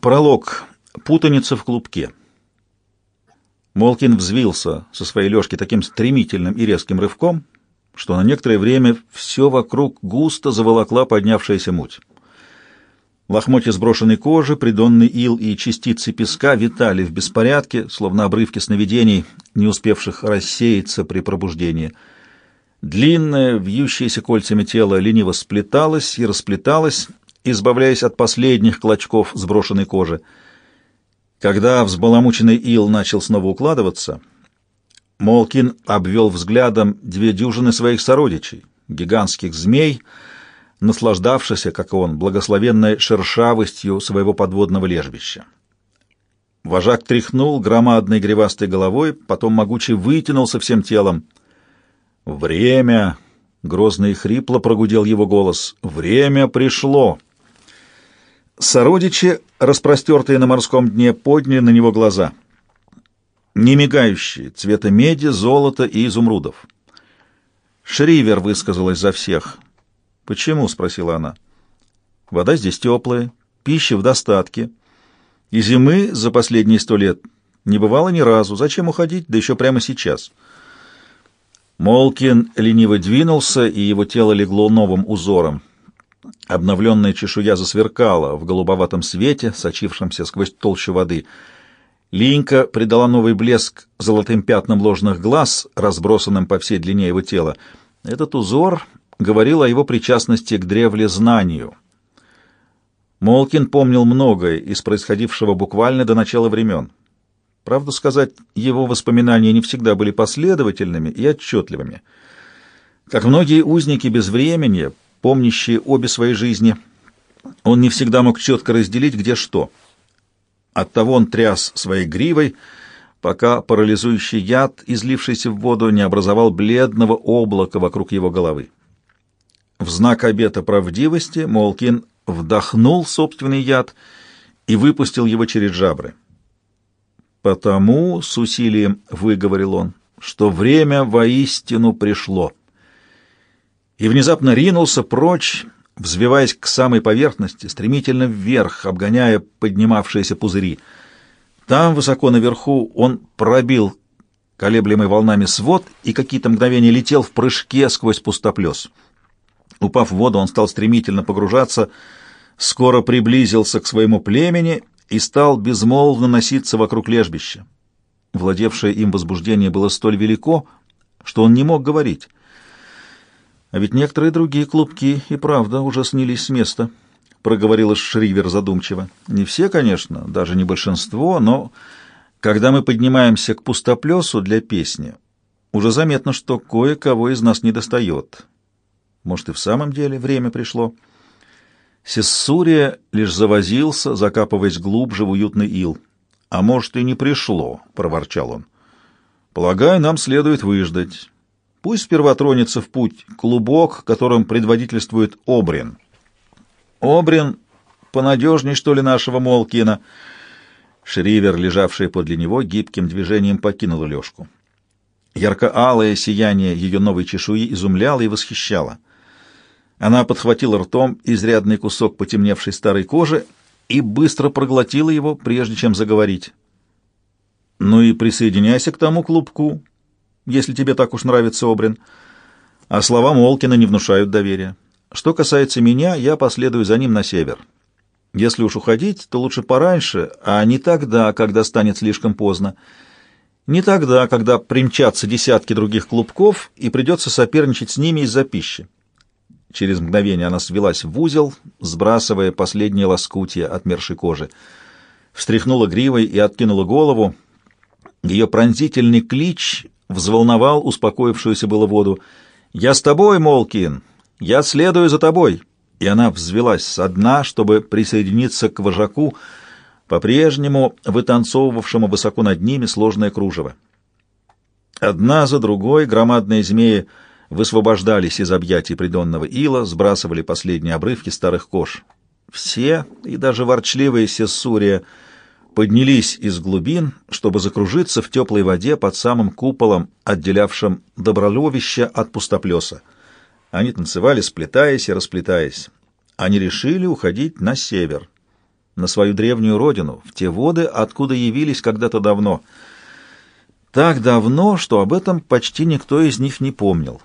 Пролог. Путаница в клубке. Молкин взвился со своей лёжки таким стремительным и резким рывком, что на некоторое время все вокруг густо заволокла поднявшаяся муть. Лохмотья сброшенной кожи, придонный ил и частицы песка витали в беспорядке, словно обрывки сновидений, не успевших рассеяться при пробуждении. Длинное, вьющееся кольцами тело лениво сплеталось и расплеталось, избавляясь от последних клочков сброшенной кожи. Когда взбаламученный ил начал снова укладываться, Молкин обвел взглядом две дюжины своих сородичей, гигантских змей, наслаждавшихся, как и он, благословенной шершавостью своего подводного лежбища. Вожак тряхнул громадной гривастой головой, потом могучий вытянулся всем телом. «Время!» — грозно и хрипло прогудел его голос. «Время пришло!» Сородичи, распростертые на морском дне, подняли на него глаза. Не мигающие, цвета меди, золота и изумрудов. Шривер высказалась за всех. «Почему?» — спросила она. «Вода здесь теплая, пища в достатке. И зимы за последние сто лет не бывало ни разу. Зачем уходить, да еще прямо сейчас?» Молкин лениво двинулся, и его тело легло новым узором. Обновленная чешуя засверкала в голубоватом свете, сочившемся сквозь толщу воды. Линька придала новый блеск золотым пятнам ложных глаз, разбросанным по всей длине его тела. Этот узор говорил о его причастности к древле знанию. Молкин помнил многое из происходившего буквально до начала времен. Правду сказать, его воспоминания не всегда были последовательными и отчетливыми. Как многие узники без времени, помнящие обе свои жизни. Он не всегда мог четко разделить, где что. Оттого он тряс своей гривой, пока парализующий яд, излившийся в воду, не образовал бледного облака вокруг его головы. В знак обета правдивости Молкин вдохнул собственный яд и выпустил его через жабры. «Потому, — с усилием выговорил он, — что время воистину пришло» и внезапно ринулся прочь, взвиваясь к самой поверхности, стремительно вверх, обгоняя поднимавшиеся пузыри. Там, высоко наверху, он пробил колеблемый волнами свод и какие-то мгновения летел в прыжке сквозь пустоплес. Упав в воду, он стал стремительно погружаться, скоро приблизился к своему племени и стал безмолвно носиться вокруг лежбища. Владевшее им возбуждение было столь велико, что он не мог говорить. А ведь некоторые другие клубки и правда уже снились с места, — проговорила Шривер задумчиво. Не все, конечно, даже не большинство, но когда мы поднимаемся к пустоплесу для песни, уже заметно, что кое-кого из нас не достает. Может, и в самом деле время пришло. Сессурия лишь завозился, закапываясь глубже в уютный ил. «А может, и не пришло», — проворчал он. «Полагаю, нам следует выждать». Пусть сперва тронется в путь клубок, которым предводительствует Обрин. Обрин понадежней, что ли, нашего Молкина. Шривер, лежавший подле него, гибким движением покинул Лёшку. Ярко-алое сияние ее новой чешуи изумляло и восхищало. Она подхватила ртом изрядный кусок потемневшей старой кожи и быстро проглотила его, прежде чем заговорить. «Ну и присоединяйся к тому клубку, если тебе так уж нравится Обрин. А слова Молкина не внушают доверия. Что касается меня, я последую за ним на север. Если уж уходить, то лучше пораньше, а не тогда, когда станет слишком поздно. Не тогда, когда примчатся десятки других клубков и придется соперничать с ними из-за пищи. Через мгновение она свелась в узел, сбрасывая последние лоскутья отмершей кожи. Встряхнула гривой и откинула голову. Ее пронзительный клич взволновал успокоившуюся было воду. «Я с тобой, Молкин! Я следую за тобой!» И она взвелась со дна, чтобы присоединиться к вожаку, по-прежнему вытанцовывавшему высоко над ними сложное кружево. Одна за другой громадные змеи высвобождались из объятий придонного ила, сбрасывали последние обрывки старых кож. Все, и даже ворчливые Сессурия, — поднялись из глубин, чтобы закружиться в теплой воде под самым куполом, отделявшим доброловище от пустоплеса. Они танцевали, сплетаясь и расплетаясь. Они решили уходить на север. на свою древнюю родину, в те воды, откуда явились когда-то давно. Так давно, что об этом почти никто из них не помнил.